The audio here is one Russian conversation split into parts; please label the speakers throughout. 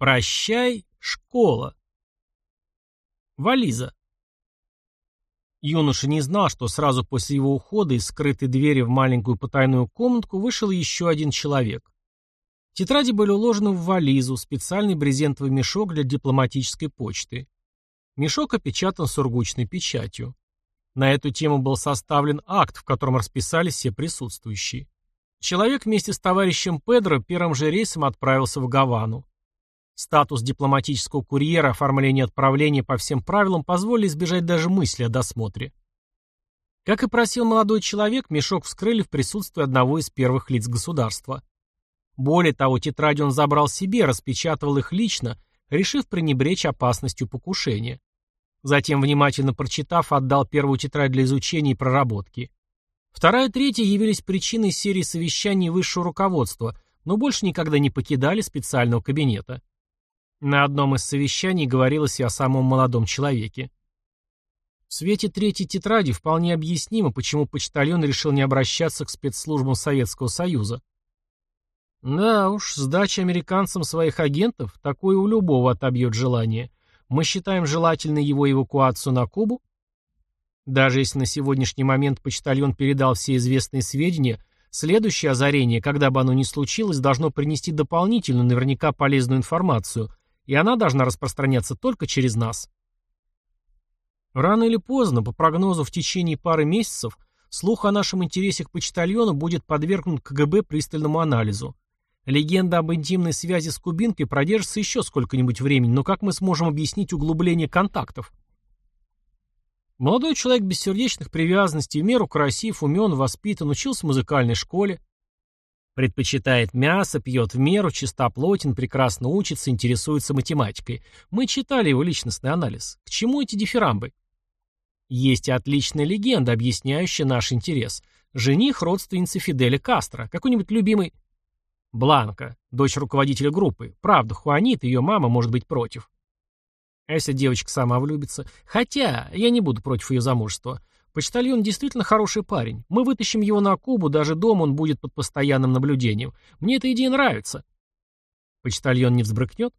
Speaker 1: Прощай, школа. Вализа. Юноша не знал, что сразу после его ухода из скрытой двери в маленькую потайную комнатку вышел еще один человек. Тетради были уложены в вализу, специальный брезентовый мешок для дипломатической почты. Мешок опечатан сургучной печатью. На эту тему был составлен акт, в котором расписались все присутствующие. Человек вместе с товарищем Педро первым же рейсом отправился в Гавану. Статус дипломатического курьера, оформление отправления по всем правилам позволили избежать даже мысли о досмотре. Как и просил молодой человек, мешок вскрыли в присутствии одного из первых лиц государства. Более того, тетради он забрал себе, распечатывал их лично, решив пренебречь опасностью покушения. Затем, внимательно прочитав, отдал первую тетрадь для изучения и проработки. Вторая и третья явились причиной серии совещаний высшего руководства, но больше никогда не покидали специального кабинета. На одном из совещаний говорилось и о самом молодом человеке. В свете третьей тетради вполне объяснимо, почему почтальон решил не обращаться к спецслужбам Советского Союза. Да уж, сдача американцам своих агентов такое у любого отобьет желание. Мы считаем желательной его эвакуацию на Кубу? Даже если на сегодняшний момент почтальон передал все известные сведения, следующее озарение, когда бы оно ни случилось, должно принести дополнительную, наверняка полезную информацию, и она должна распространяться только через нас. Рано или поздно, по прогнозу в течение пары месяцев, слух о нашем интересе к почтальону будет подвергнут КГБ пристальному анализу. Легенда об интимной связи с кубинкой продержится еще сколько-нибудь времени, но как мы сможем объяснить углубление контактов? Молодой человек без сердечных привязанностей, в меру красив, умен, воспитан, учился в музыкальной школе. Предпочитает мясо, пьет в меру, чистоплотен, прекрасно учится, интересуется математикой. Мы читали его личностный анализ. К чему эти дифирамбы? Есть отличная легенда, объясняющая наш интерес. Жених родственницы Фиделя Кастро. Какой-нибудь любимый... Бланка, дочь руководителя группы. Правда, Хуанит, ее мама, может быть против. А если девочка сама влюбится? Хотя, я не буду против ее замужества. Почтальон действительно хороший парень. Мы вытащим его на Кубу, даже дома он будет под постоянным наблюдением. Мне эта идея нравится. Почтальон не взбрыкнет?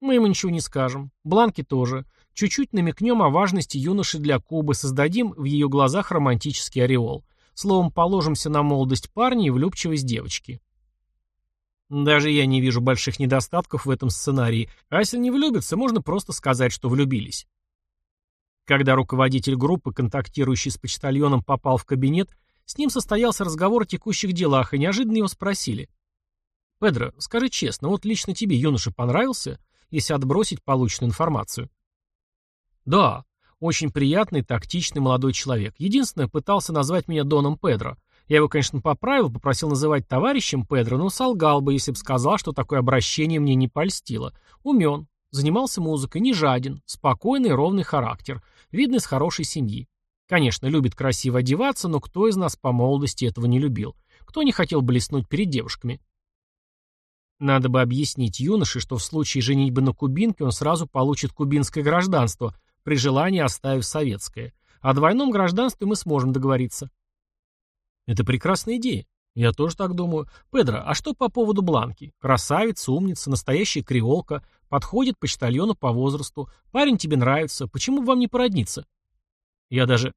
Speaker 1: Мы ему ничего не скажем. Бланки тоже. Чуть-чуть намекнем о важности юноши для Кубы, создадим в ее глазах романтический ореол. Словом, положимся на молодость парня и влюбчивость девочки. Даже я не вижу больших недостатков в этом сценарии, а если не влюбятся, можно просто сказать, что влюбились. Когда руководитель группы, контактирующий с почтальоном, попал в кабинет, с ним состоялся разговор о текущих делах, и неожиданно его спросили. «Педро, скажи честно, вот лично тебе юноша понравился, если отбросить полученную информацию?» «Да, очень приятный, тактичный молодой человек. Единственное, пытался назвать меня Доном Педро. Я его, конечно, поправил, попросил называть товарищем Педро, но солгал бы, если бы сказал, что такое обращение мне не польстило. Умен, занимался музыкой, не жаден, спокойный, ровный характер, видно из хорошей семьи. Конечно, любит красиво одеваться, но кто из нас по молодости этого не любил? Кто не хотел блеснуть перед девушками? Надо бы объяснить юноше, что в случае женитьбы на кубинке он сразу получит кубинское гражданство, при желании оставив советское. О двойном гражданстве мы сможем договориться. Это прекрасная идея. Я тоже так думаю. Педро, а что по поводу Бланки? Красавица, умница, настоящая креолка, подходит почтальону по возрасту. Парень тебе нравится, почему бы вам не породниться? Я даже...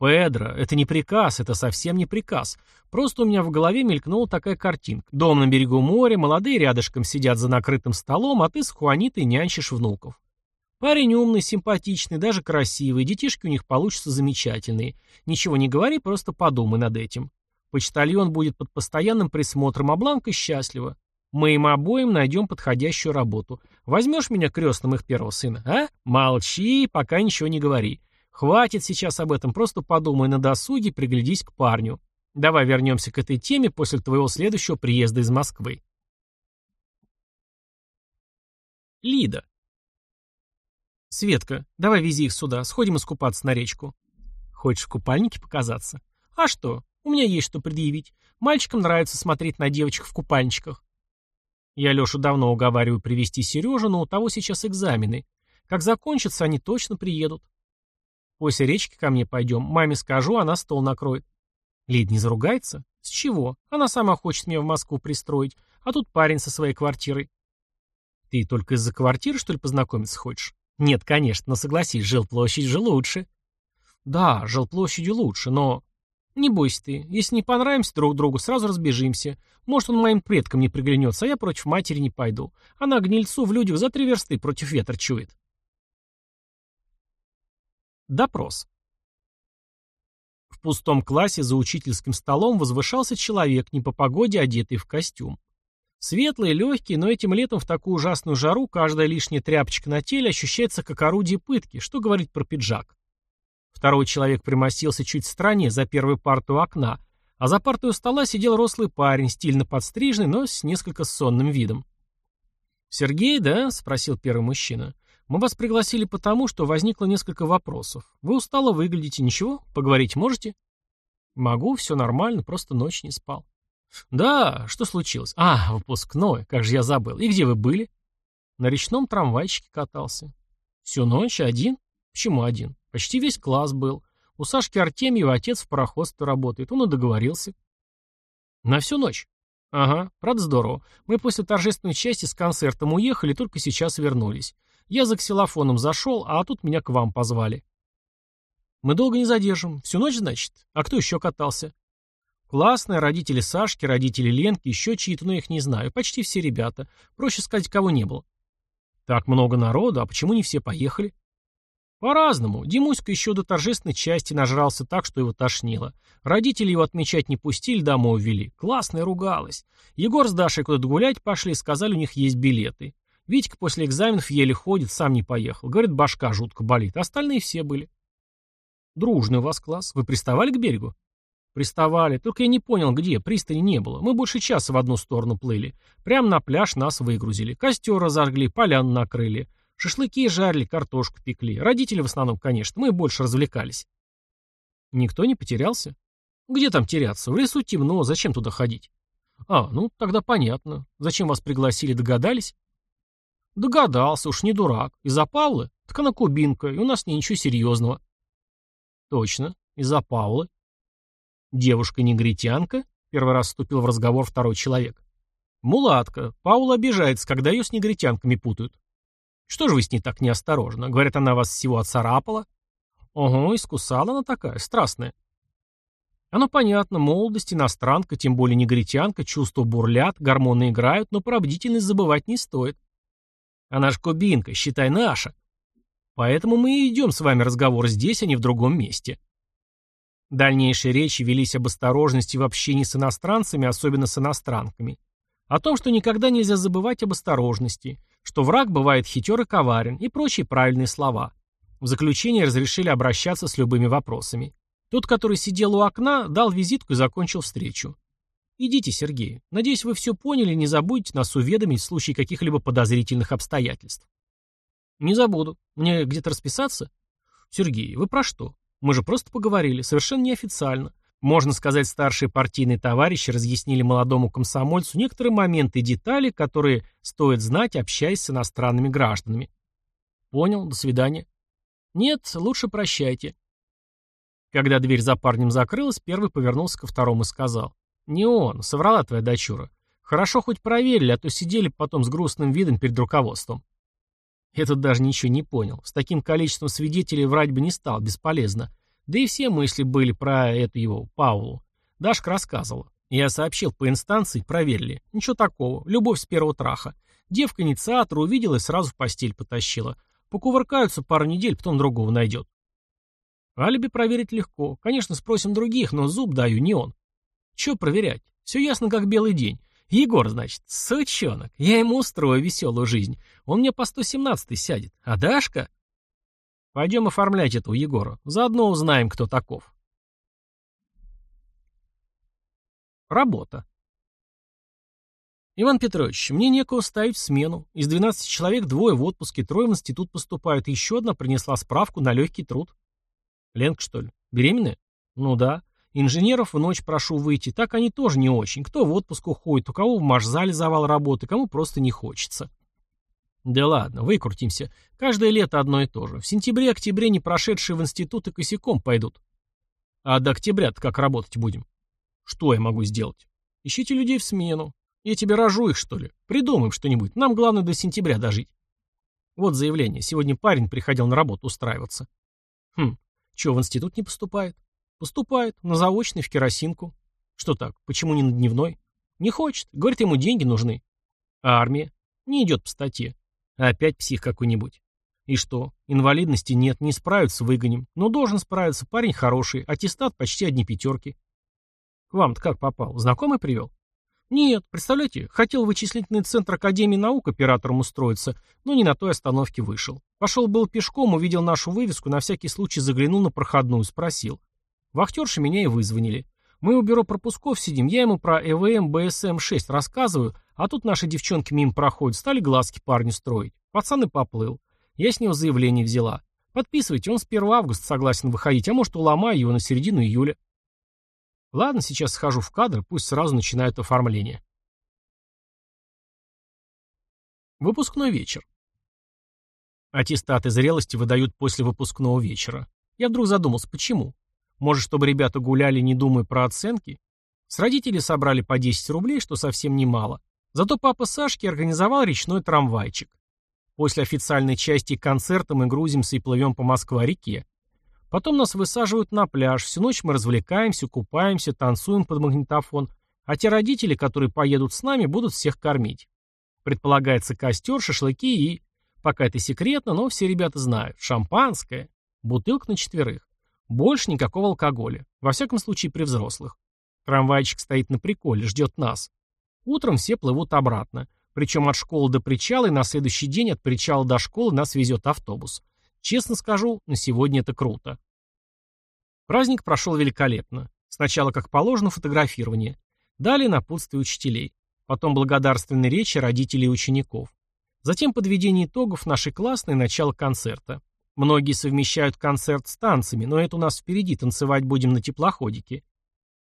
Speaker 1: Педро, это не приказ, это совсем не приказ. Просто у меня в голове мелькнула такая картинка. Дом на берегу моря, молодые рядышком сидят за накрытым столом, а ты с Хуанитой нянчишь внуков. Парень умный, симпатичный, даже красивый, детишки у них получатся замечательные. Ничего не говори, просто подумай над этим. Почтальон будет под постоянным присмотром, а Бланка счастлива. Мы им обоим найдем подходящую работу. Возьмешь меня крестным их первого сына, а? Молчи, пока ничего не говори. Хватит сейчас об этом, просто подумай на досуге, приглядись к парню. Давай вернемся к этой теме после твоего следующего приезда из Москвы. Лида. «Светка, давай вези их сюда, сходим искупаться на речку». «Хочешь в купальнике показаться?» «А что? У меня есть что предъявить. Мальчикам нравится смотреть на девочек в купальничках». Я Лешу давно уговариваю привести Сережу, но у того сейчас экзамены. Как закончатся, они точно приедут. После речки ко мне пойдем. Маме скажу, она стол накроет. Лид не заругается? С чего? Она сама хочет меня в Москву пристроить. А тут парень со своей квартирой. Ты только из-за квартиры, что ли, познакомиться хочешь? Нет, конечно, но согласись, жилплощадь же лучше. Да, жилплощадью лучше, но... Не бойся ты, если не понравимся друг другу, сразу разбежимся. Может, он моим предкам не приглянется, а я против матери не пойду. Она гнильцу в людях за три версты против ветра чует. Допрос. В пустом классе за учительским столом возвышался человек, не по погоде одетый в костюм. Светлый, легкий, но этим летом в такую ужасную жару каждая лишняя тряпочка на теле ощущается как орудие пытки, что говорить про пиджак. Второй человек примостился чуть в стороне, за первой партой у окна, а за партой у стола сидел рослый парень, стильно подстриженный, но с несколько сонным видом. «Сергей, да?» — спросил первый мужчина. «Мы вас пригласили потому, что возникло несколько вопросов. Вы устало выглядите, ничего? Поговорить можете?» «Могу, все нормально, просто ночь не спал». «Да, что случилось? А, выпускной, как же я забыл. И где вы были?» «На речном трамвайчике катался». «Всю ночь один? Почему один? Почти весь класс был. У Сашки Артемьева отец в пароходстве работает, он и договорился. На всю ночь? Ага, правда здорово. Мы после торжественной части с концертом уехали, только сейчас вернулись. Я за ксилофоном зашел, а тут меня к вам позвали. Мы долго не задержим. Всю ночь, значит? А кто еще катался? Классные, родители Сашки, родители Ленки, еще чьи-то, но их не знаю. Почти все ребята. Проще сказать, кого не было. Так много народу, а почему не все поехали? По-разному. Димуська еще до торжественной части нажрался так, что его тошнило. Родители его отмечать не пустили, домой увели. Классная ругалась. Егор с Дашей куда-то гулять пошли, сказали, у них есть билеты. Витька после экзаменов еле ходит, сам не поехал. Говорит, башка жутко болит. Остальные все были. Дружный у вас класс. Вы приставали к берегу? Приставали. Только я не понял, где. Пристани не было. Мы больше часа в одну сторону плыли. Прямо на пляж нас выгрузили. Костер разожгли, поляну накрыли. Шашлыки жарили, картошку пекли. Родители в основном, конечно, мы больше развлекались. Никто не потерялся? Где там теряться? В лесу темно, зачем туда ходить? А, ну, тогда понятно. Зачем вас пригласили, догадались? Догадался, уж не дурак. Из-за Павлы? Так она кубинка, и у нас не ничего серьезного. Точно, из-за Павлы. Девушка-негритянка? Первый раз вступил в разговор второй человек. Мулатка. Паула обижается, когда ее с негритянками путают. Что же вы с ней так неосторожно? Говорят, она вас всего оцарапала? Ого, искусала она такая, страстная. Оно понятно, молодость, иностранка, тем более негритянка, чувства бурлят, гормоны играют, но про бдительность забывать не стоит. Она ж кубинка, считай, наша. Поэтому мы и идем с вами разговор здесь, а не в другом месте. Дальнейшие речи велись об осторожности в общении с иностранцами, особенно с иностранками. О том, что никогда нельзя забывать об осторожности, что враг бывает хитер и коварен, и прочие правильные слова. В заключение разрешили обращаться с любыми вопросами. Тот, который сидел у окна, дал визитку и закончил встречу. «Идите, Сергей. Надеюсь, вы все поняли, не забудете нас уведомить в случае каких-либо подозрительных обстоятельств». «Не забуду. Мне где-то расписаться?» «Сергей, вы про что? Мы же просто поговорили, совершенно неофициально. Можно сказать, старшие партийные товарищи разъяснили молодому комсомольцу некоторые моменты и детали, которые стоит знать, общаясь с иностранными гражданами. Понял, до свидания. Нет, лучше прощайте. Когда дверь за парнем закрылась, первый повернулся ко второму и сказал. Не он, соврала твоя дочура. Хорошо хоть проверили, а то сидели потом с грустным видом перед руководством. Этот даже ничего не понял. С таким количеством свидетелей врать бы не стал, бесполезно. Да и все мысли были про эту его, Паулу. Дашка рассказывала. Я сообщил по инстанции, проверили. Ничего такого, любовь с первого траха. Девка инициатора увидела и сразу в постель потащила. Покувыркаются пару недель, потом другого найдет. Алиби проверить легко. Конечно, спросим других, но зуб даю, не он. Че проверять? Все ясно, как белый день. Егор, значит, сучонок. Я ему устрою веселую жизнь. Он мне по 117 сядет. А Дашка? Пойдем оформлять это у Егора. Заодно узнаем, кто таков. Работа. Иван Петрович, мне некого ставить в смену. Из 12 человек двое в отпуске, трое в институт поступают, еще одна принесла справку на легкий труд. Ленка, что ли? Беременная? Ну да. Инженеров в ночь прошу выйти, так они тоже не очень. Кто в отпуск уходит, у кого в машзале завал работы, кому просто не хочется. Да ладно, выкрутимся. Каждое лето одно и то же. В сентябре-октябре не прошедшие в институт и косяком пойдут. А до октября как работать будем? Что я могу сделать? Ищите людей в смену. Я тебе рожу их, что ли? Придумаем что-нибудь. Нам главное до сентября дожить. Вот заявление. Сегодня парень приходил на работу устраиваться. Хм, чего, в институт не поступает? Поступает. На заочный, в керосинку. Что так? Почему не на дневной? Не хочет. Говорит, ему деньги нужны. А армия? Не идет по статье. Опять псих какой-нибудь. И что? Инвалидности нет, не справится, выгоним. Но должен справиться, парень хороший, аттестат почти одни пятерки. К вам-то как попал? Знакомый привел? Нет, представляете, хотел вычислительный центр Академии наук оператором устроиться, но не на той остановке вышел. Пошел был пешком, увидел нашу вывеску, на всякий случай заглянул на проходную, спросил. Вахтерши меня и вызвонили. Мы у бюро пропусков сидим, я ему про ЭВМ БСМ-6 рассказываю, а тут наши девчонки мимо проходят, стали глазки парню строить. Пацан и поплыл. Я с него заявление взяла. Подписывайте, он с 1 августа согласен выходить, а может уломаю его на середину июля. Ладно, сейчас схожу в кадр, пусть сразу начинают оформление. Выпускной вечер. Аттестаты зрелости выдают после выпускного вечера. Я вдруг задумался, почему? Может, чтобы ребята гуляли, не думая про оценки? С родителей собрали по 10 рублей, что совсем немало. Зато папа Сашки организовал речной трамвайчик. После официальной части концерта мы грузимся и плывем по Москва-реке. Потом нас высаживают на пляж, всю ночь мы развлекаемся, купаемся, танцуем под магнитофон, а те родители, которые поедут с нами, будут всех кормить. Предполагается костер, шашлыки и... Пока это секретно, но все ребята знают. Шампанское. Бутылка на четверых. Больше никакого алкоголя. Во всяком случае при взрослых. Трамвайчик стоит на приколе, ждет нас. Утром все плывут обратно. Причем от школы до причала и на следующий день от причала до школы нас везет автобус. Честно скажу, на сегодня это круто. Праздник прошел великолепно. Сначала, как положено, фотографирование. Далее напутствие учителей. Потом благодарственные речи родителей и учеников. Затем подведение итогов нашей классной и начало концерта. Многие совмещают концерт с танцами, но это у нас впереди, танцевать будем на теплоходике.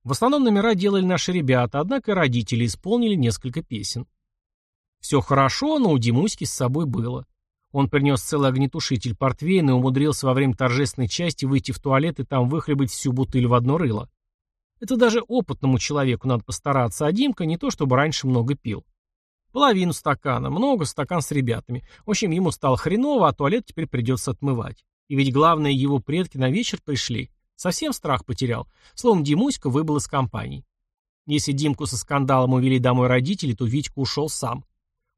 Speaker 1: В основном номера делали наши ребята, однако родители исполнили несколько песен. Все хорошо, но у Димуськи с собой было. Он принес целый огнетушитель портвейна и умудрился во время торжественной части выйти в туалет и там выхлебать всю бутыль в одно рыло. Это даже опытному человеку надо постараться, а Димка не то чтобы раньше много пил. Половину стакана, много, стакан с ребятами. В общем, ему стало хреново, а туалет теперь придется отмывать. И ведь главное, его предки на вечер пришли. Совсем страх потерял. Словом, Димуська выбыл из компании. Если Димку со скандалом увели домой родители, то Витька ушел сам.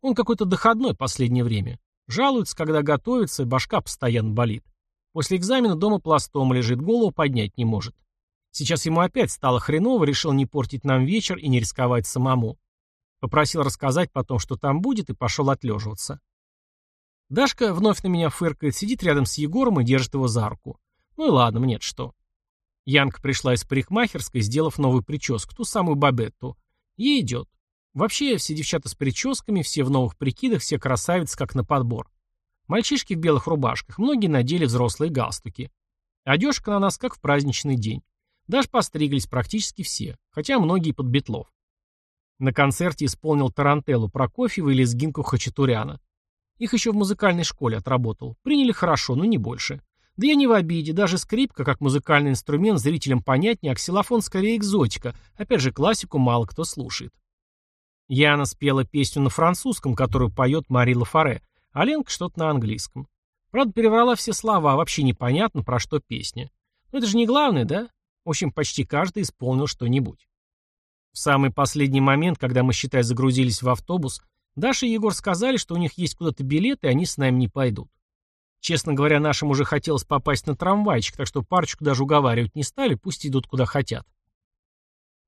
Speaker 1: Он какой-то доходной последнее время. Жалуется, когда готовится, башка постоянно болит. После экзамена дома пластом лежит, голову поднять не может. Сейчас ему опять стало хреново, решил не портить нам вечер и не рисковать самому. Попросил рассказать потом, что там будет, и пошел отлеживаться. Дашка вновь на меня фыркает, сидит рядом с Егором и держит его за руку. Ну и ладно, мне что. Янка пришла из парикмахерской, сделав новую прическу, ту самую бабетту. Ей идет. Вообще, все девчата с прическами, все в новых прикидах, все красавицы, как на подбор. Мальчишки в белых рубашках, многие надели взрослые галстуки. Одежка на нас, как в праздничный день. Даже постриглись практически все, хотя многие под бетлов. На концерте исполнил Тарантеллу Прокофьева и лезгинку Хачатуряна. Их еще в музыкальной школе отработал. Приняли хорошо, но не больше. Да я не в обиде, даже скрипка, как музыкальный инструмент, зрителям понятнее, а ксилофон скорее экзотика. Опять же, классику мало кто слушает. Яна спела песню на французском, которую поет Мари Лафаре, а Ленка что-то на английском. Правда, переврала все слова, вообще непонятно, про что песня. Но это же не главное, да? В общем, почти каждый исполнил что-нибудь. В самый последний момент, когда мы, считай, загрузились в автобус, Даша и Егор сказали, что у них есть куда-то билеты, и они с нами не пойдут. Честно говоря, нашим уже хотелось попасть на трамвайчик, так что парочку даже уговаривать не стали, пусть идут куда хотят.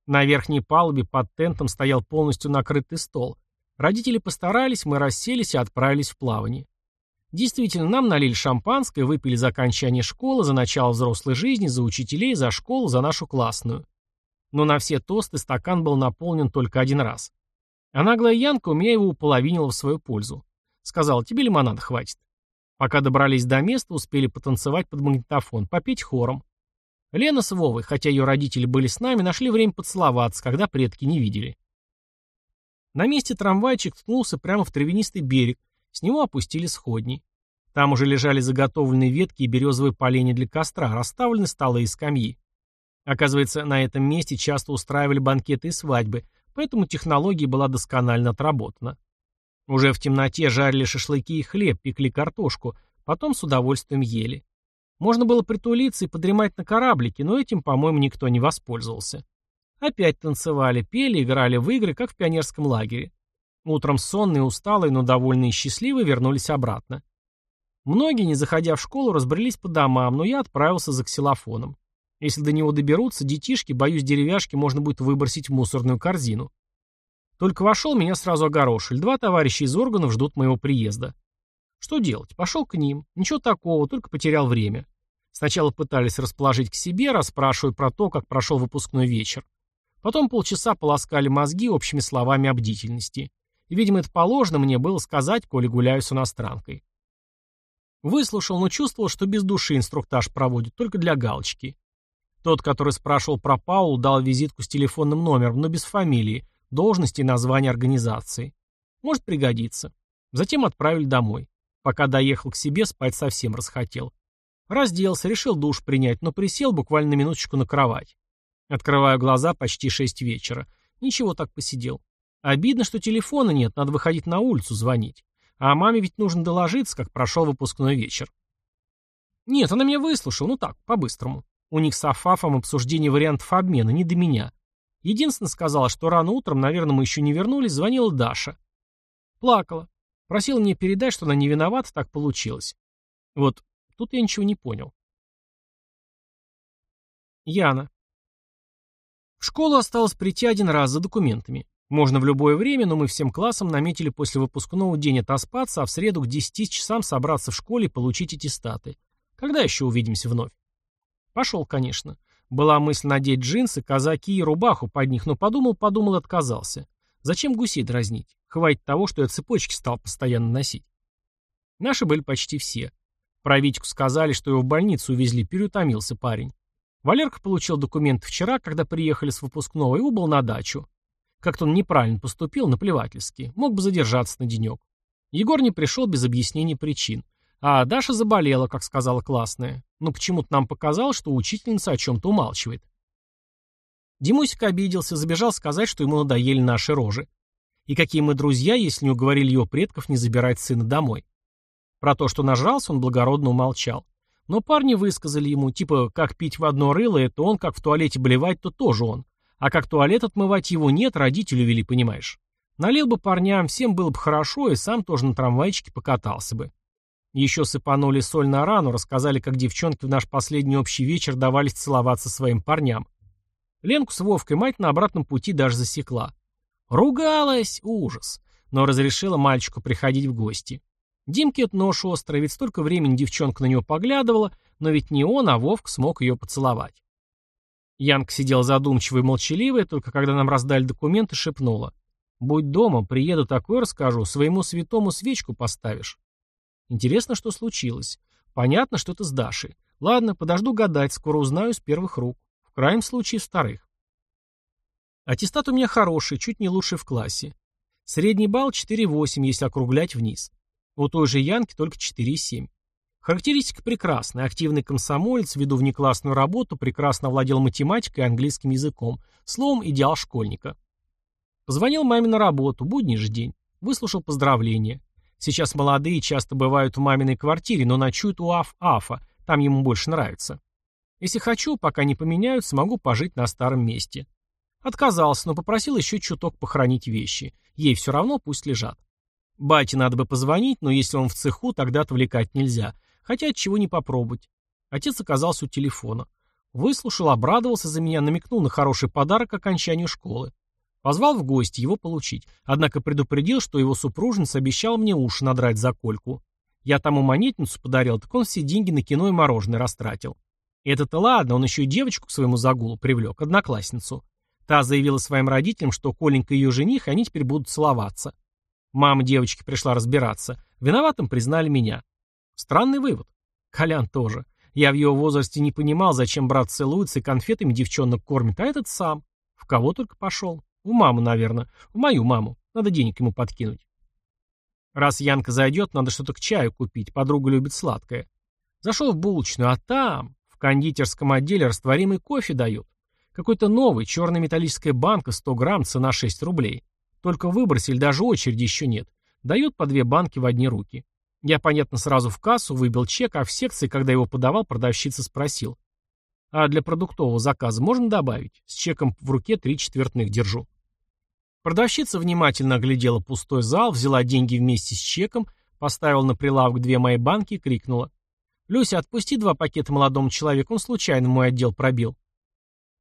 Speaker 1: На верхней палубе под тентом стоял полностью накрытый стол. Родители постарались, мы расселись и отправились в плавание. Действительно, нам налили шампанское, выпили за окончание школы, за начало взрослой жизни, за учителей, за школу, за нашу классную. Но на все тосты стакан был наполнен только один раз. А наглая Янка у меня его уполовинила в свою пользу. Сказала, тебе лимонада хватит. Пока добрались до места, успели потанцевать под магнитофон, попеть хором. Лена с Вовой, хотя ее родители были с нами, нашли время поцеловаться, когда предки не видели. На месте трамвайчик ткнулся прямо в травянистый берег, с него опустили сходни. Там уже лежали заготовленные ветки и березовые поленья для костра, расставлены столы и скамьи. Оказывается, на этом месте часто устраивали банкеты и свадьбы, поэтому технология была досконально отработана. Уже в темноте жарили шашлыки и хлеб, пекли картошку, потом с удовольствием ели. Можно было притулиться и подремать на кораблике, но этим, по-моему, никто не воспользовался. Опять танцевали, пели, играли в игры, как в пионерском лагере. Утром сонные, усталые, но довольные и счастливые вернулись обратно. Многие, не заходя в школу, разбрелись по домам, но я отправился за ксилофоном. Если до него доберутся, детишки, боюсь, деревяшки можно будет выбросить в мусорную корзину. Только вошел, меня сразу огорошили. Два товарища из органов ждут моего приезда. Что делать? Пошел к ним. Ничего такого, только потерял время. Сначала пытались расположить к себе, расспрашивая про то, как прошел выпускной вечер. Потом полчаса полоскали мозги общими словами о бдительности. И, видимо, это положено мне было сказать, коли гуляю с иностранкой. Выслушал, но чувствовал, что без души инструктаж проводит, только для галочки. Тот, который спрашивал про Паул, дал визитку с телефонным номером, но без фамилии, должности и названия организации. Может пригодиться. Затем отправили домой. Пока доехал к себе, спать совсем расхотел. Разделся, решил душ принять, но присел буквально на минуточку на кровать. Открываю глаза почти шесть вечера. Ничего так посидел. Обидно, что телефона нет, надо выходить на улицу звонить. А маме ведь нужно доложиться, как прошел выпускной вечер. Нет, она меня выслушала, ну так, по-быстрому. У них с Афафом обсуждение вариантов обмена, не до меня. Единственное сказала, что рано утром, наверное, мы еще не вернулись, звонила Даша. Плакала. Просила мне передать, что она не виновата, так получилось. Вот Тут я ничего не понял. Яна. В школу осталось прийти один раз за документами. Можно в любое время, но мы всем классом наметили после выпускного день отоспаться, а в среду к 10 часам собраться в школе и получить аттестаты. Когда еще увидимся вновь? Пошел, конечно. Была мысль надеть джинсы, казаки и рубаху под них, но подумал-подумал отказался. Зачем гусей дразнить? Хватит того, что я цепочки стал постоянно носить. Наши были почти все. Про сказали, что его в больницу увезли, переутомился парень. Валерка получил документы вчера, когда приехали с выпускного, и убыл на дачу. Как-то он неправильно поступил, наплевательски. Мог бы задержаться на денек. Егор не пришел без объяснений причин. А Даша заболела, как сказала классная. Но почему-то нам показалось, что учительница о чем-то умалчивает. Димусик обиделся, забежал сказать, что ему надоели наши рожи. И какие мы друзья, если не уговорили его предков не забирать сына домой. Про то, что нажрался, он благородно умолчал. Но парни высказали ему, типа, как пить в одно рыло, это он, как в туалете блевать, то тоже он. А как туалет отмывать его нет, родители вели, понимаешь. Налил бы парням, всем было бы хорошо, и сам тоже на трамвайчике покатался бы. Еще сыпанули соль на рану, рассказали, как девчонки в наш последний общий вечер давались целоваться своим парням. Ленку с Вовкой мать на обратном пути даже засекла. Ругалась, ужас, но разрешила мальчику приходить в гости. Димке это нож острый, ведь столько времени девчонка на него поглядывала, но ведь не он, а Вовк смог ее поцеловать. Янка сидела задумчивая и молчаливая, только когда нам раздали документы, шепнула. «Будь дома, приеду такое расскажу, своему святому свечку поставишь». Интересно, что случилось. Понятно, что это с Дашей. Ладно, подожду гадать, скоро узнаю с первых рук. В крайнем случае, с вторых. Аттестат у меня хороший, чуть не лучший в классе. Средний балл 4,8, если округлять вниз. У той же Янки только 4,7. Характеристика прекрасная. Активный комсомолец, веду внеклассную работу, прекрасно владел математикой и английским языком. Словом, идеал школьника. Позвонил маме на работу, будний же день. Выслушал поздравления. Сейчас молодые часто бывают в маминой квартире, но ночуют у Аф-Афа, там ему больше нравится. Если хочу, пока не поменяются, могу пожить на старом месте. Отказался, но попросил еще чуток похоронить вещи. Ей все равно, пусть лежат. Бате надо бы позвонить, но если он в цеху, тогда отвлекать нельзя. Хотя от чего не попробовать. Отец оказался у телефона. Выслушал, обрадовался за меня, намекнул на хороший подарок к окончанию школы. Позвал в гости его получить, однако предупредил, что его супружница обещала мне уши надрать за кольку. Я тому монетницу подарил, так он все деньги на кино и мороженое растратил. И это-то ладно, он еще и девочку к своему загулу привлек, одноклассницу. Та заявила своим родителям, что Коленька ее жених, и они теперь будут целоваться. Мама девочки пришла разбираться. Виноватым признали меня. Странный вывод. Колян тоже. Я в его возрасте не понимал, зачем брат целуется и конфетами девчонок кормит, а этот сам. В кого только пошел. В маму, наверное. В мою маму. Надо денег ему подкинуть. Раз Янка зайдет, надо что-то к чаю купить. Подруга любит сладкое. Зашел в булочную, а там, в кондитерском отделе, растворимый кофе дают. Какой-то новый, черная металлическая банка, 100 грамм, цена 6 рублей. Только выбросили, даже очереди еще нет. Дают по две банки в одни руки. Я, понятно, сразу в кассу выбил чек, а в секции, когда его подавал, продавщица спросил. А для продуктового заказа можно добавить? С чеком в руке три четвертных держу. Продавщица внимательно оглядела пустой зал, взяла деньги вместе с чеком, поставила на прилавок две мои банки и крикнула. «Люся, отпусти два пакета молодому человеку, он случайно мой отдел пробил».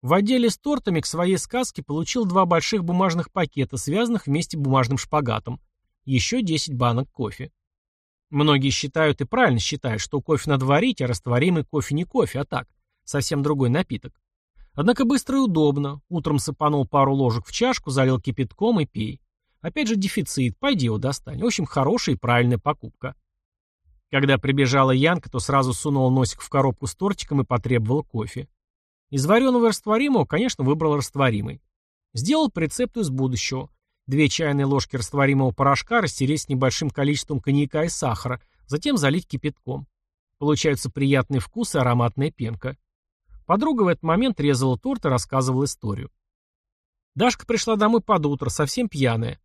Speaker 1: В отделе с тортами к своей сказке получил два больших бумажных пакета, связанных вместе бумажным шпагатом. Еще 10 банок кофе. Многие считают и правильно считают, что кофе надо варить, а растворимый кофе не кофе, а так, совсем другой напиток. Однако быстро и удобно. Утром сыпанул пару ложек в чашку, залил кипятком и пей. Опять же дефицит, пойди его достань. В общем, хорошая и правильная покупка. Когда прибежала Янка, то сразу сунула носик в коробку с тортиком и потребовала кофе. Из вареного растворимого, конечно, выбрал растворимый. Сделал по рецепту из будущего. Две чайные ложки растворимого порошка растереть с небольшим количеством коньяка и сахара, затем залить кипятком. Получается приятный вкус и ароматная пенка. Подруга в этот момент резала торт и рассказывала историю. Дашка пришла домой под утро, совсем пьяная.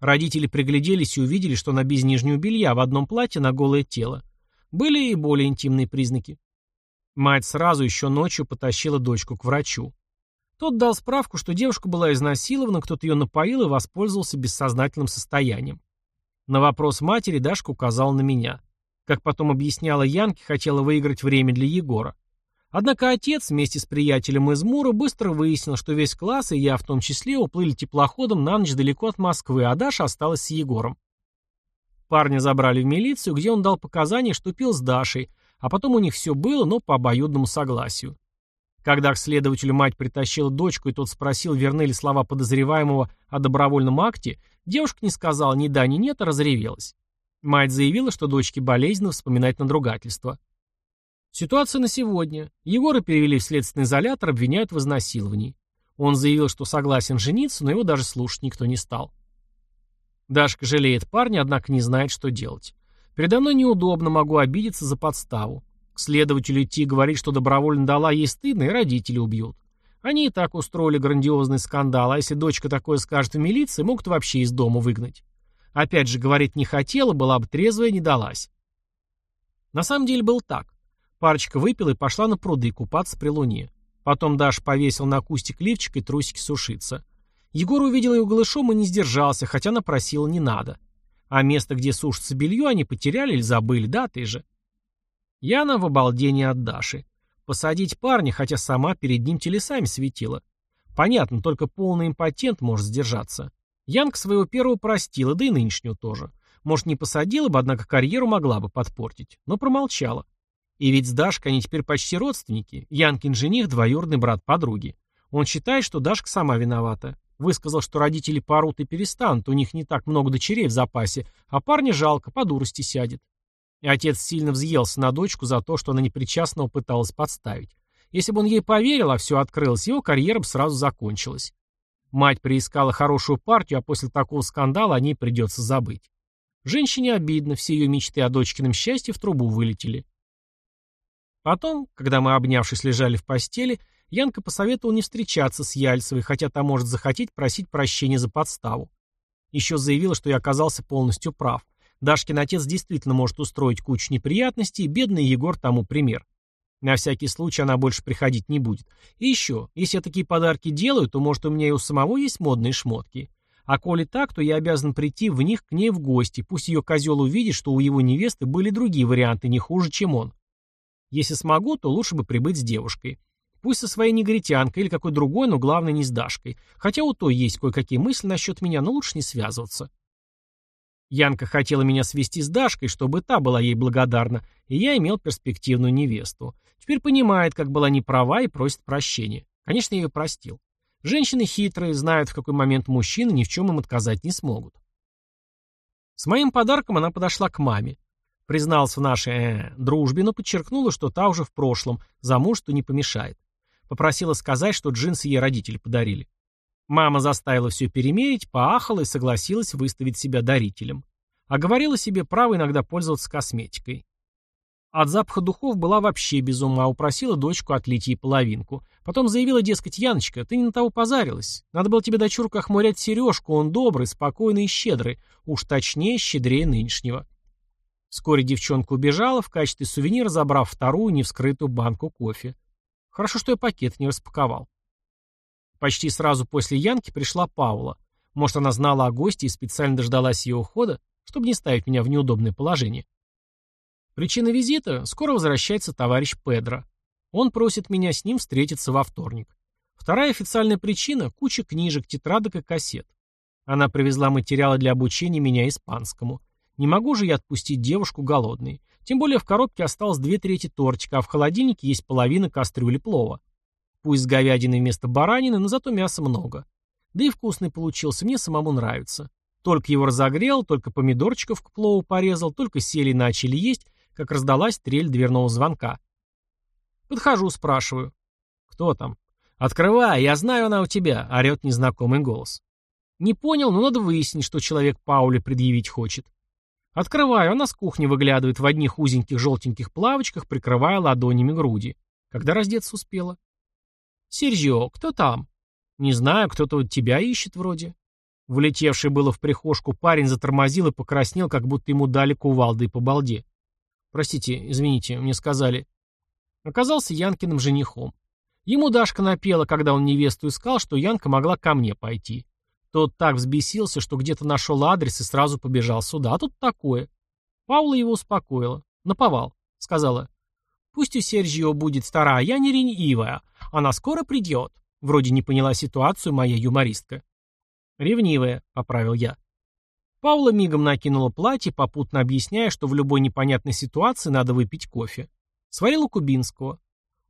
Speaker 1: Родители пригляделись и увидели, что она без нижнего белья, в одном платье на голое тело. Были и более интимные признаки. Мать сразу еще ночью потащила дочку к врачу. Тот дал справку, что девушка была изнасилована, кто-то ее напоил и воспользовался бессознательным состоянием. На вопрос матери Дашка указала на меня. Как потом объясняла Янке, хотела выиграть время для Егора. Однако отец вместе с приятелем из Мура быстро выяснил, что весь класс, и я в том числе, уплыли теплоходом на ночь далеко от Москвы, а Даша осталась с Егором. Парня забрали в милицию, где он дал показания, что пил с Дашей, а потом у них все было, но по обоюдному согласию. Когда к следователю мать притащила дочку, и тот спросил, верны ли слова подозреваемого о добровольном акте, девушка не сказала ни да, ни нет, а разревелась. Мать заявила, что дочке болезненно вспоминать надругательство. Ситуация на сегодня. Егора перевели в следственный изолятор, обвиняют в изнасиловании. Он заявил, что согласен жениться, но его даже слушать никто не стал. Дашка жалеет парня, однако не знает, что делать. Передо мной неудобно, могу обидеться за подставу. К следователю идти говорить, что добровольно дала ей стыдно, и родители убьют. Они и так устроили грандиозный скандал, а если дочка такое скажет в милиции, могут вообще из дома выгнать. Опять же, говорить не хотела, была бы трезвая, не далась. На самом деле был так. Парочка выпила и пошла на пруды купаться при луне. Потом Даш повесил на кустик лифчик и трусики сушиться. Егор увидел ее голышом и не сдержался, хотя она просила не надо. А место, где сушится белье, они потеряли или забыли, да, ты же. Яна в обалдении от Даши. Посадить парня, хотя сама перед ним телесами светила. Понятно, только полный импотент может сдержаться. Янка своего первого простила, да и нынешнего тоже. Может, не посадила бы, однако карьеру могла бы подпортить. Но промолчала. И ведь с Дашкой они теперь почти родственники. Янкин жених – двоюродный брат подруги. Он считает, что Дашка сама виновата. Высказал, что родители порут и перестанут, у них не так много дочерей в запасе, а парня жалко, по дурости сядет. И отец сильно взъелся на дочку за то, что она непричастного пыталась подставить. Если бы он ей поверил, а все открылось, его карьера бы сразу закончилась. Мать приискала хорошую партию, а после такого скандала о ней придется забыть. Женщине обидно, все ее мечты о дочкином счастье в трубу вылетели. Потом, когда мы, обнявшись, лежали в постели, Янка посоветовал не встречаться с Яльцевой, хотя та может захотеть просить прощения за подставу. Еще заявила, что я оказался полностью прав. Дашкин отец действительно может устроить кучу неприятностей, и бедный Егор тому пример. На всякий случай она больше приходить не будет. И еще, если я такие подарки делаю, то, может, у меня и у самого есть модные шмотки. А коли так, то я обязан прийти в них к ней в гости, пусть ее козел увидит, что у его невесты были другие варианты, не хуже, чем он. Если смогу, то лучше бы прибыть с девушкой. Пусть со своей негритянкой или какой другой, но главное не с Дашкой. Хотя у той есть кое-какие мысли насчет меня, но лучше не связываться. Янка хотела меня свести с Дашкой, чтобы та была ей благодарна, и я имел перспективную невесту. Теперь понимает, как была неправа и просит прощения. Конечно, я ее простил. Женщины хитрые, знают, в какой момент мужчины ни в чем им отказать не смогут. С моим подарком она подошла к маме. Призналась в нашей э, дружбе, но подчеркнула, что та уже в прошлом, замужеству не помешает. Попросила сказать, что джинсы ей родители подарили. Мама заставила все перемерить, поахала и согласилась выставить себя дарителем. А говорила себе право иногда пользоваться косметикой. От запаха духов была вообще без ума, упросила дочку отлить ей половинку. Потом заявила, дескать, Яночка, ты не на того позарилась. Надо было тебе, дочурка, охмурять сережку, он добрый, спокойный и щедрый. Уж точнее, щедрее нынешнего. Вскоре девчонка убежала, в качестве сувенира забрав вторую невскрытую банку кофе. Хорошо, что я пакет не распаковал. Почти сразу после Янки пришла Паула. Может, она знала о гости и специально дождалась ее ухода, чтобы не ставить меня в неудобное положение. Причина визита – скоро возвращается товарищ Педро. Он просит меня с ним встретиться во вторник. Вторая официальная причина – куча книжек, тетрадок и кассет. Она привезла материалы для обучения меня испанскому. Не могу же я отпустить девушку голодной. Тем более в коробке осталось две трети тортика, а в холодильнике есть половина кастрюли плова. Пусть с говядиной вместо баранины, но зато мяса много. Да и вкусный получился, мне самому нравится. Только его разогрел, только помидорчиков к плову порезал, только сели и начали есть, как раздалась трель дверного звонка. Подхожу, спрашиваю. «Кто там?» «Открывай, я знаю, она у тебя», — орет незнакомый голос. Не понял, но надо выяснить, что человек Пауле предъявить хочет. Открываю, она с кухни выглядывает в одних узеньких желтеньких плавочках, прикрывая ладонями груди. Когда раздеться успела? «Серджио, кто там?» «Не знаю, кто-то вот тебя ищет вроде». Влетевший было в прихожку парень затормозил и покраснел, как будто ему дали кувалды по балде. «Простите, извините, мне сказали». Оказался Янкиным женихом. Ему Дашка напела, когда он невесту искал, что Янка могла ко мне пойти. Тот так взбесился, что где-то нашел адрес и сразу побежал сюда. А тут такое. Паула его успокоила. Наповал. Сказала, пусть у Сержио будет старая, я не ренивая. Она скоро придет. Вроде не поняла ситуацию моя юмористка. Ревнивая, поправил я. Паула мигом накинула платье, попутно объясняя, что в любой непонятной ситуации надо выпить кофе. Сварила кубинского.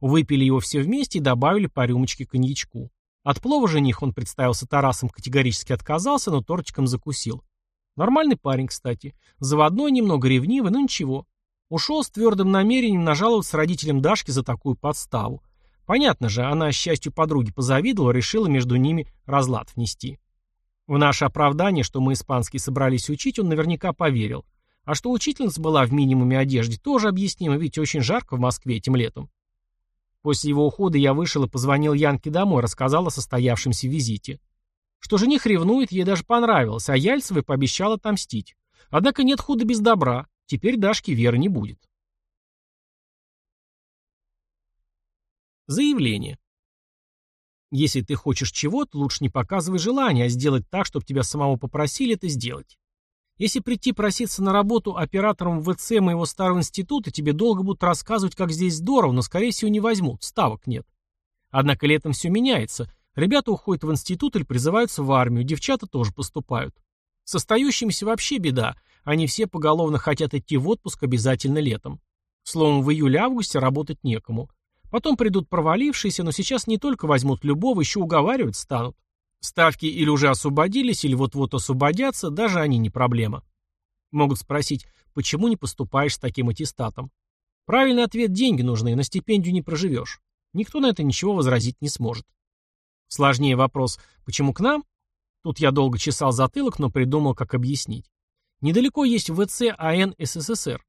Speaker 1: Выпили его все вместе и добавили по рюмочке коньячку. От плова жених он представился Тарасом, категорически отказался, но тортиком закусил. Нормальный парень, кстати. Заводной, немного ревнивый, но ничего. Ушел с твердым намерением нажаловаться родителям Дашки за такую подставу. Понятно же, она счастью подруги позавидовала, решила между ними разлад внести. В наше оправдание, что мы испанский собрались учить, он наверняка поверил. А что учительница была в минимуме одежды, тоже объяснимо, ведь очень жарко в Москве этим летом. После его ухода я вышел и позвонил Янке домой, рассказал о состоявшемся визите. Что жених ревнует, ей даже понравилось, а Яльцевой пообещал отомстить. Однако нет худа без добра, теперь Дашки веры не будет. Заявление. Если ты хочешь чего-то, лучше не показывай желание, а сделать так, чтобы тебя самого попросили это сделать. Если прийти проситься на работу оператором в ВЦ моего старого института, тебе долго будут рассказывать, как здесь здорово, но, скорее всего, не возьмут, ставок нет. Однако летом все меняется. Ребята уходят в институт или призываются в армию, девчата тоже поступают. С остающимися вообще беда. Они все поголовно хотят идти в отпуск обязательно летом. Словом, в июле-августе работать некому. Потом придут провалившиеся, но сейчас не только возьмут любого, еще уговаривать станут. Ставки или уже освободились, или вот-вот освободятся, даже они не проблема. Могут спросить, почему не поступаешь с таким аттестатом? Правильный ответ – деньги нужны, на стипендию не проживешь. Никто на это ничего возразить не сможет. Сложнее вопрос, почему к нам? Тут я долго чесал затылок, но придумал, как объяснить. Недалеко есть ВЦ АН СССР.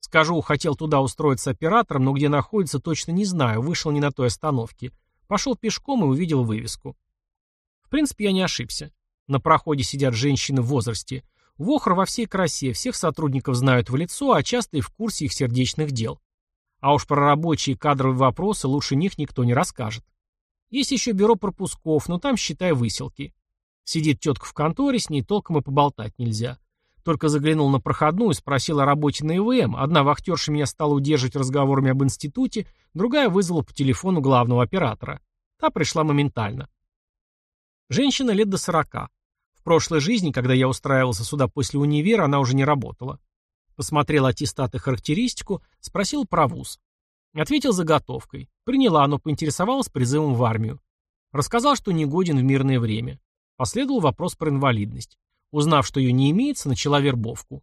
Speaker 1: Скажу, хотел туда устроиться оператором, но где находится, точно не знаю, вышел не на той остановке. Пошел пешком и увидел вывеску. В принципе, я не ошибся. На проходе сидят женщины в возрасте. Вохр во всей красе, всех сотрудников знают в лицо, а часто и в курсе их сердечных дел. А уж про рабочие и кадровые вопросы лучше них никто не расскажет. Есть еще бюро пропусков, но там, считай, выселки. Сидит тетка в конторе, с ней толком и поболтать нельзя. Только заглянул на проходную, спросил о работе на ИВМ. Одна вахтерша меня стала удерживать разговорами об институте, другая вызвала по телефону главного оператора. Та пришла моментально. Женщина лет до сорока. В прошлой жизни, когда я устраивался сюда после универа, она уже не работала. Посмотрел аттестат и характеристику, спросил про вуз. Ответил заготовкой. Приняла, но поинтересовалась призывом в армию. Рассказал, что негоден в мирное время. Последовал вопрос про инвалидность. Узнав, что ее не имеется, начала вербовку.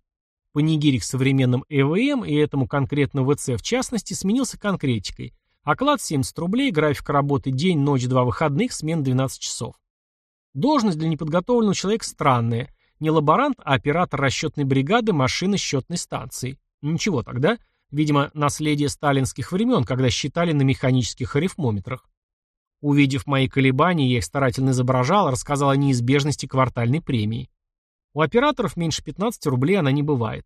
Speaker 1: Панигирик с современным ЭВМ и этому конкретно ВЦ в частности сменился конкретикой. Оклад 70 рублей, график работы день, ночь, два выходных, смен 12 часов. Должность для неподготовленного человека странная. Не лаборант, а оператор расчетной бригады машины счетной станции. Ничего тогда. Видимо, наследие сталинских времен, когда считали на механических арифмометрах. Увидев мои колебания, я их старательно изображал, рассказал о неизбежности квартальной премии. У операторов меньше 15 рублей она не бывает.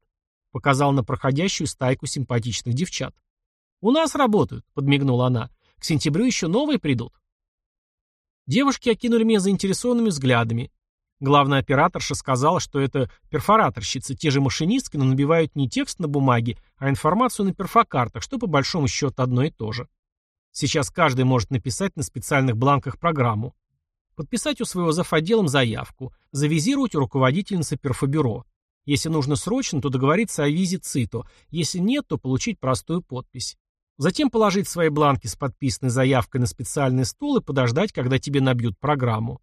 Speaker 1: Показал на проходящую стайку симпатичных девчат. «У нас работают», — подмигнула она. «К сентябрю еще новые придут». Девушки окинули меня заинтересованными взглядами. Главная операторша сказала, что это перфораторщицы, те же машинистки, но набивают не текст на бумаге, а информацию на перфокартах, что по большому счету одно и то же. Сейчас каждый может написать на специальных бланках программу. Подписать у своего зав. отделом заявку, завизировать у руководительницы перфобюро. Если нужно срочно, то договориться о визе ЦИТО, если нет, то получить простую подпись. Затем положить свои бланки с подписанной заявкой на специальный стол и подождать, когда тебе набьют программу.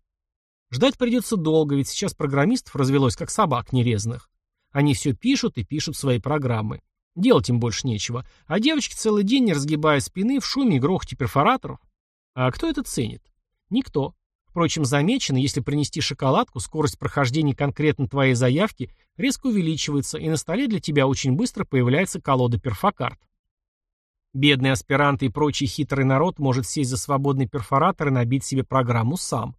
Speaker 1: Ждать придется долго, ведь сейчас программистов развелось как собак нерезанных. Они все пишут и пишут свои программы. Делать им больше нечего. А девочки целый день, не разгибая спины, в шуме и грохоте перфораторов. А кто это ценит? Никто. Впрочем, замечено, если принести шоколадку, скорость прохождения конкретно твоей заявки резко увеличивается, и на столе для тебя очень быстро появляется колода перфокарт. Бедные аспиранты и прочий хитрый народ может сесть за свободный перфоратор и набить себе программу сам.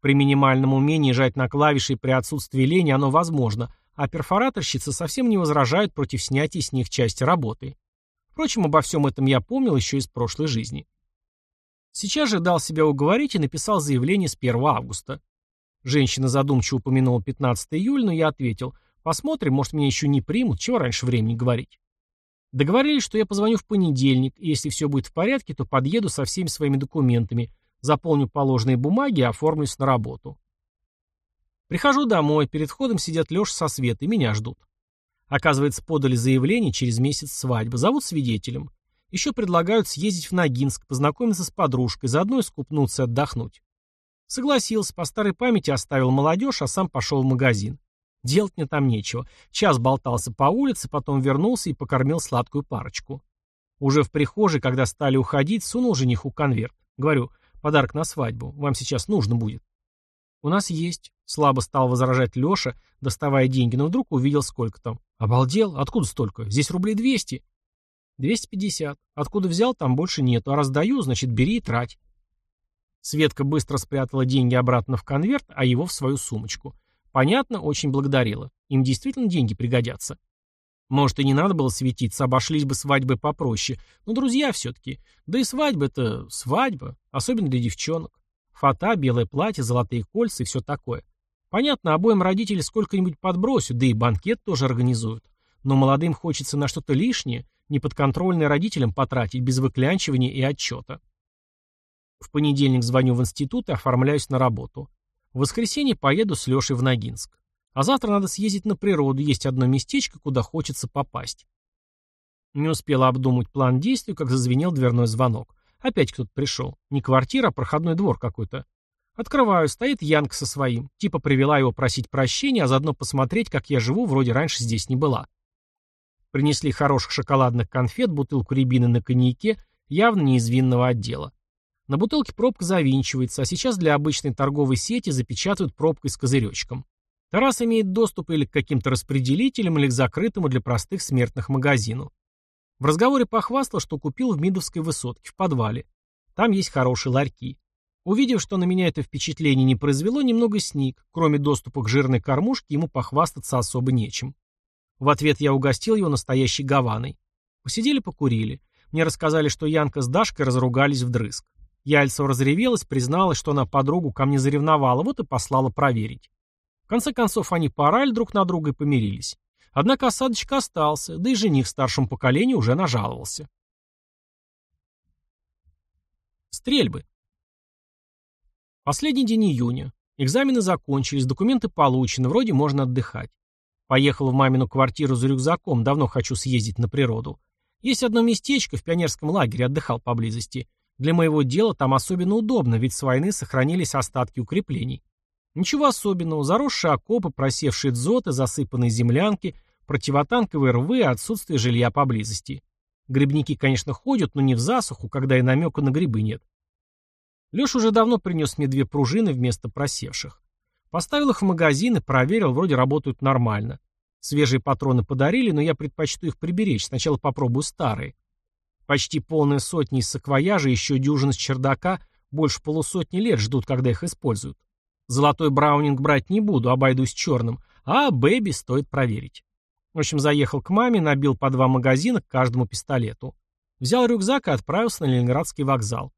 Speaker 1: При минимальном умении жать на клавиши при отсутствии лени оно возможно, а перфораторщицы совсем не возражают против снятия с них части работы. Впрочем, обо всем этом я помнил еще из прошлой жизни. Сейчас же дал себя уговорить и написал заявление с 1 августа. Женщина задумчиво упомянула 15 июля, но я ответил, посмотрим, может меня еще не примут, чего раньше времени говорить. Договорились, что я позвоню в понедельник, и если все будет в порядке, то подъеду со всеми своими документами, Заполню положенные бумаги и оформлюсь на работу. Прихожу домой, перед входом сидят Леша со Светой, меня ждут. Оказывается, подали заявление через месяц свадьбы, зовут свидетелем. Еще предлагают съездить в Ногинск, познакомиться с подружкой, заодно и скупнуться и отдохнуть. Согласился, по старой памяти оставил молодежь, а сам пошел в магазин. Делать мне там нечего. Час болтался по улице, потом вернулся и покормил сладкую парочку. Уже в прихожей, когда стали уходить, сунул жениху конверт. Говорю, Подарок на свадьбу. Вам сейчас нужно будет. У нас есть. Слабо стал возражать Леша, доставая деньги, но вдруг увидел сколько там. Обалдел? Откуда столько? Здесь рублей 200. 250. Откуда взял, там больше нету. А раздаю, значит, бери и трать. Светка быстро спрятала деньги обратно в конверт, а его в свою сумочку. Понятно, очень благодарила. Им действительно деньги пригодятся. Может, и не надо было светиться, обошлись бы свадьбы попроще. Но друзья все-таки. Да и свадьба — это свадьба, особенно для девчонок. Фата, белое платье, золотые кольца и все такое. Понятно, обоим родители сколько-нибудь подбросят, да и банкет тоже организуют. Но молодым хочется на что-то лишнее, неподконтрольное родителям потратить, без выклянчивания и отчета. В понедельник звоню в институт и оформляюсь на работу. В воскресенье поеду с Лешей в Ногинск. А завтра надо съездить на природу, есть одно местечко, куда хочется попасть. Не успела обдумать план действий, как зазвенел дверной звонок. Опять кто-то пришел. Не квартира, а проходной двор какой-то. Открываю, стоит Янка со своим. Типа привела его просить прощения, а заодно посмотреть, как я живу, вроде раньше здесь не была. Принесли хороших шоколадных конфет, бутылку рябины на коньяке, явно не из отдела. На бутылке пробка завинчивается, а сейчас для обычной торговой сети запечатывают пробкой с козыречком. Тарас имеет доступ или к каким-то распределителям, или к закрытому для простых смертных магазину. В разговоре похвастал, что купил в Мидовской высотке, в подвале. Там есть хорошие ларьки. Увидев, что на меня это впечатление не произвело, немного сник. Кроме доступа к жирной кормушке, ему похвастаться особо нечем. В ответ я угостил его настоящей гаваной. Посидели, покурили. Мне рассказали, что Янка с Дашкой разругались вдрызг. Яльцева разревелась, призналась, что она подругу ко мне заревновала, вот и послала проверить. В конце концов, они порали друг на друга и помирились. Однако осадочек остался, да и жених старшему поколению уже нажаловался. Стрельбы. Последний день июня. Экзамены закончились, документы получены, вроде можно отдыхать. Поехал в мамину квартиру за рюкзаком, давно хочу съездить на природу. Есть одно местечко, в пионерском лагере отдыхал поблизости. Для моего дела там особенно удобно, ведь с войны сохранились остатки укреплений. Ничего особенного, заросшие окопы, просевшие дзоты, засыпанные землянки, противотанковые рвы и отсутствие жилья поблизости. Грибники, конечно, ходят, но не в засуху, когда и намека на грибы нет. Леша уже давно принес мне две пружины вместо просевших. Поставил их в магазин и проверил, вроде работают нормально. Свежие патроны подарили, но я предпочту их приберечь, сначала попробую старые. Почти полная сотня из саквояжа, еще дюжина с чердака, больше полусотни лет ждут, когда их используют. Золотой браунинг брать не буду, обойдусь черным, а бэби стоит проверить. В общем, заехал к маме, набил по два магазина к каждому пистолету. Взял рюкзак и отправился на Ленинградский вокзал.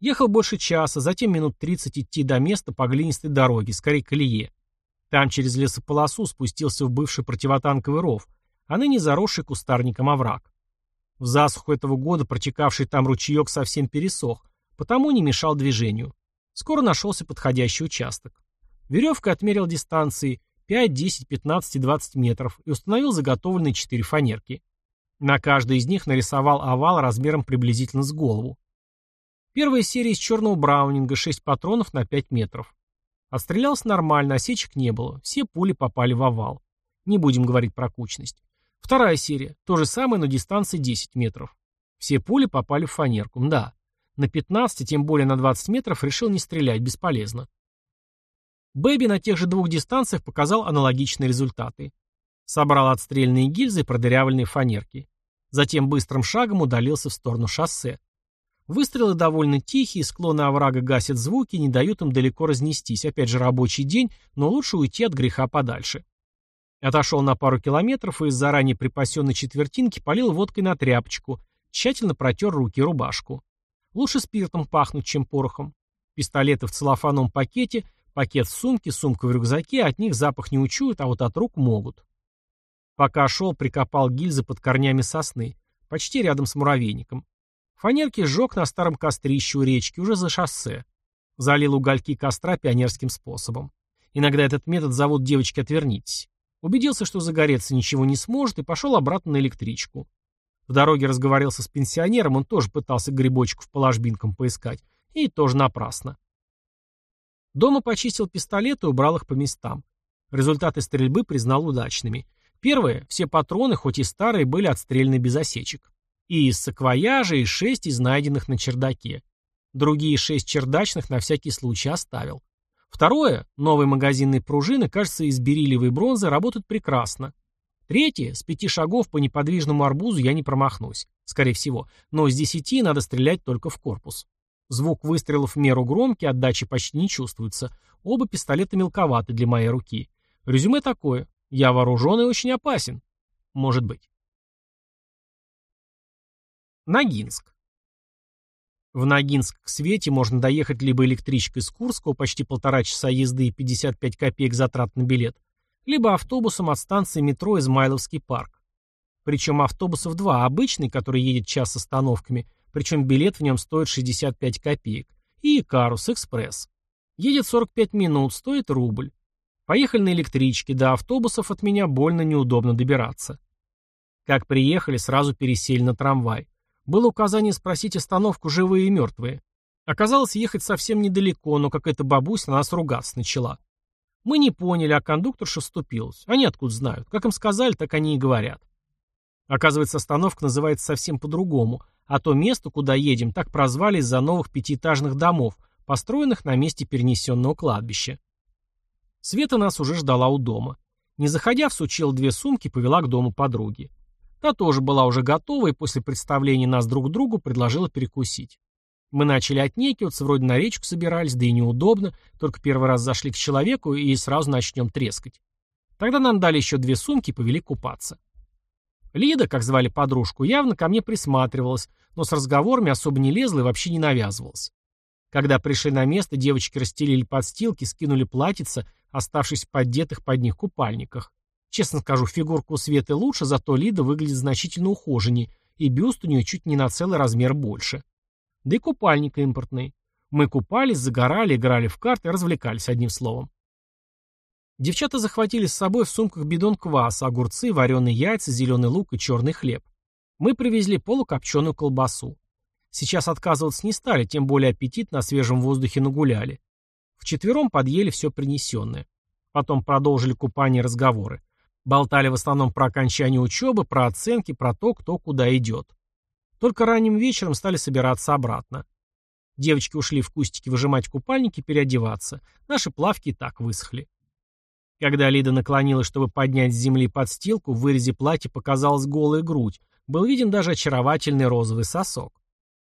Speaker 1: Ехал больше часа, затем минут 30 идти до места по глинистой дороге, скорее колее. Там через лесополосу спустился в бывший противотанковый ров, а ныне заросший кустарником овраг. В засуху этого года протекавший там ручеек совсем пересох, потому не мешал движению. Скоро нашелся подходящий участок. Веревкой отмерил дистанции 5, 10, 15 и 20 метров и установил заготовленные четыре фанерки. На каждой из них нарисовал овал размером приблизительно с голову. Первая серия из черного браунинга, 6 патронов на 5 метров. Отстрелялся нормально, осечек не было, все пули попали в овал. Не будем говорить про кучность. Вторая серия, то же самое, но дистанция 10 метров. Все пули попали в фанерку, да. На 15, тем более на 20 метров, решил не стрелять, бесполезно. Бэби на тех же двух дистанциях показал аналогичные результаты. Собрал отстрельные гильзы и продырявленные фанерки. Затем быстрым шагом удалился в сторону шоссе. Выстрелы довольно тихие, склоны оврага гасят звуки не дают им далеко разнестись. Опять же рабочий день, но лучше уйти от греха подальше. Отошел на пару километров и из заранее припасенной четвертинки полил водкой на тряпочку, тщательно протер руки и рубашку. Лучше спиртом пахнуть, чем порохом. Пистолеты в целлофановом пакете, пакет в сумке, сумка в рюкзаке, от них запах не учуют, а вот от рук могут. Пока шел, прикопал гильзы под корнями сосны, почти рядом с муравейником. Фанерки сжег на старом кострище у речки, уже за шоссе. Залил угольки костра пионерским способом. Иногда этот метод зовут «девочки, отвернитесь». Убедился, что загореться ничего не сможет, и пошел обратно на электричку. В дороге разговорился с пенсионером, он тоже пытался грибочков по ложбинкам поискать. И тоже напрасно. Дома почистил пистолеты и убрал их по местам. Результаты стрельбы признал удачными. Первое, все патроны, хоть и старые, были отстреляны без осечек. И из саквояжа, и шесть из найденных на чердаке. Другие шесть чердачных на всякий случай оставил. Второе, новые магазинные пружины, кажется, из бериллиевой бронзы, работают прекрасно. Третье, с пяти шагов по неподвижному арбузу я не промахнусь, скорее всего, но с десяти надо стрелять только в корпус. Звук выстрелов в меру громкий, отдачи почти не чувствуется. Оба пистолета мелковаты для моей руки. Резюме такое. Я вооружен и очень опасен. Может быть. Ногинск. В Ногинск к Свете можно доехать либо электричкой из Курского, почти полтора часа езды и 55 копеек затрат на билет, либо автобусом от станции метро Измайловский парк. Причем автобусов два, обычный, который едет час с остановками, причем билет в нем стоит 65 копеек, и Икарус Экспресс. Едет 45 минут, стоит рубль. Поехали на электричке, до автобусов от меня больно неудобно добираться. Как приехали, сразу пересели на трамвай. Было указание спросить остановку живые и мертвые. Оказалось, ехать совсем недалеко, но какая-то бабусь на нас ругаться начала. Мы не поняли, а кондукторша вступилась. Они откуда знают? Как им сказали, так они и говорят. Оказывается, остановка называется совсем по-другому, а то место, куда едем, так прозвали из-за новых пятиэтажных домов, построенных на месте перенесенного кладбища. Света нас уже ждала у дома. Не заходя, всучила две сумки, повела к дому подруги. Та тоже была уже готова и после представления нас друг другу предложила перекусить. Мы начали отнекиваться, вроде на речку собирались, да и неудобно, только первый раз зашли к человеку и сразу начнем трескать. Тогда нам дали еще две сумки и повели купаться. Лида, как звали подружку, явно ко мне присматривалась, но с разговорами особо не лезла и вообще не навязывалась. Когда пришли на место, девочки расстелили подстилки, скинули платьица, оставшись в поддетых под них купальниках. Честно скажу, фигурка у Светы лучше, зато Лида выглядит значительно ухоженнее, и бюст у нее чуть не на целый размер больше. Да и купальник импортный. Мы купались, загорали, играли в карты, развлекались одним словом. Девчата захватили с собой в сумках бидон кваса, огурцы, вареные яйца, зеленый лук и черный хлеб. Мы привезли полукопченую колбасу. Сейчас отказываться не стали, тем более аппетит на свежем воздухе нагуляли. Вчетвером подъели все принесенное. Потом продолжили купание разговоры. Болтали в основном про окончание учебы, про оценки, про то, кто куда идет. Только ранним вечером стали собираться обратно. Девочки ушли в кустики выжимать купальники переодеваться. Наши плавки и так высохли. Когда Лида наклонилась, чтобы поднять с земли подстилку, в вырезе платья показалась голая грудь, был виден даже очаровательный розовый сосок.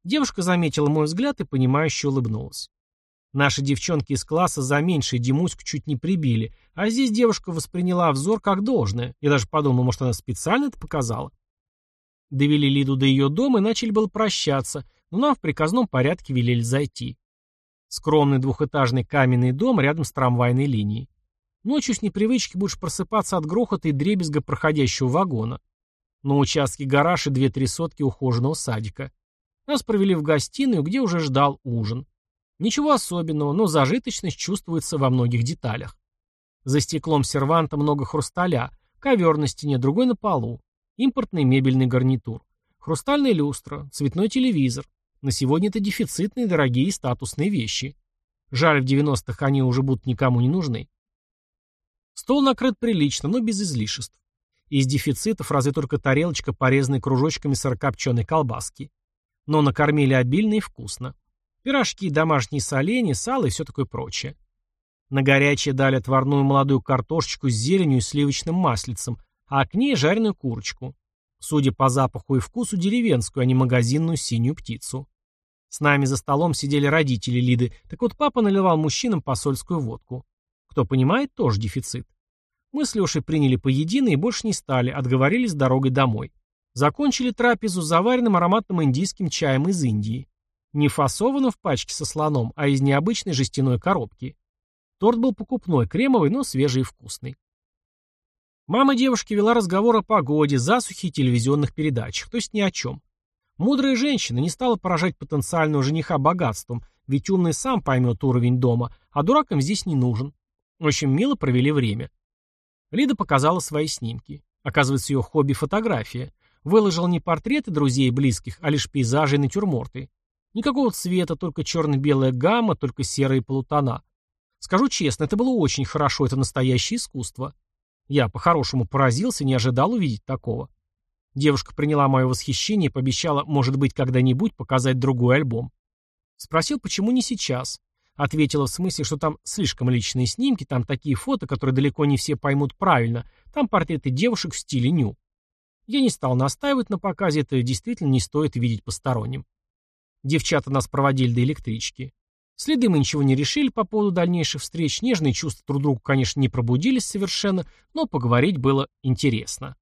Speaker 1: Девушка заметила мой взгляд и, понимающе улыбнулась. Наши девчонки из класса за меньшей Димуську чуть не прибили, а здесь девушка восприняла взор как должное. Я даже подумал, может, она специально это показала. Довели Лиду до ее дома и начали было прощаться, но нам в приказном порядке велели зайти. Скромный двухэтажный каменный дом рядом с трамвайной линией. Ночью с непривычки будешь просыпаться от грохота и дребезга проходящего вагона. На участке гараж и две-три сотки ухоженного садика. Нас провели в гостиную, где уже ждал ужин. Ничего особенного, но зажиточность чувствуется во многих деталях. За стеклом серванта много хрусталя, ковер на стене, другой на полу, импортный мебельный гарнитур, хрустальная люстра, цветной телевизор. На сегодня это дефицитные, дорогие и статусные вещи. Жаль, в 90-х они уже будут никому не нужны. Стол накрыт прилично, но без излишеств. Из дефицитов разве только тарелочка, порезанной кружочками сырокопченой колбаски. Но накормили обильно и вкусно. Пирожки, домашние соленья, сало и все такое прочее. На горячее дали отварную молодую картошечку с зеленью и сливочным маслицем, а к ней жареную курочку. Судя по запаху и вкусу, деревенскую, а не магазинную синюю птицу. С нами за столом сидели родители Лиды, так вот папа наливал мужчинам посольскую водку. Кто понимает, тоже дефицит. Мы с Лешей приняли поедино и больше не стали, отговорились дорогой домой. Закончили трапезу заваренным ароматным индийским чаем из Индии. Не фасовано в пачке со слоном, а из необычной жестяной коробки. Торт был покупной, кремовый, но свежий и вкусный. Мама девушки вела разговор о погоде, засухе и телевизионных передачах, то есть ни о чем. Мудрая женщина не стала поражать потенциального жениха богатством, ведь умный сам поймет уровень дома, а дуракам здесь не нужен. Общем, мило провели время. Лида показала свои снимки. Оказывается, ее хобби – фотография. Выложил не портреты друзей и близких, а лишь пейзажи и натюрморты. Никакого цвета, только черно-белая гамма, только серые полутона. Скажу честно, это было очень хорошо, это настоящее искусство. Я по-хорошему поразился, не ожидал увидеть такого. Девушка приняла мое восхищение и пообещала, может быть, когда-нибудь показать другой альбом. Спросил, почему не сейчас. Ответила в смысле, что там слишком личные снимки, там такие фото, которые далеко не все поймут правильно, там портреты девушек в стиле ню. Я не стал настаивать на показе, это действительно не стоит видеть посторонним. Девчата нас проводили до электрички. Следы мы ничего не решили по поводу дальнейших встреч, нежные чувства друг другу, конечно, не пробудились совершенно, но поговорить было интересно.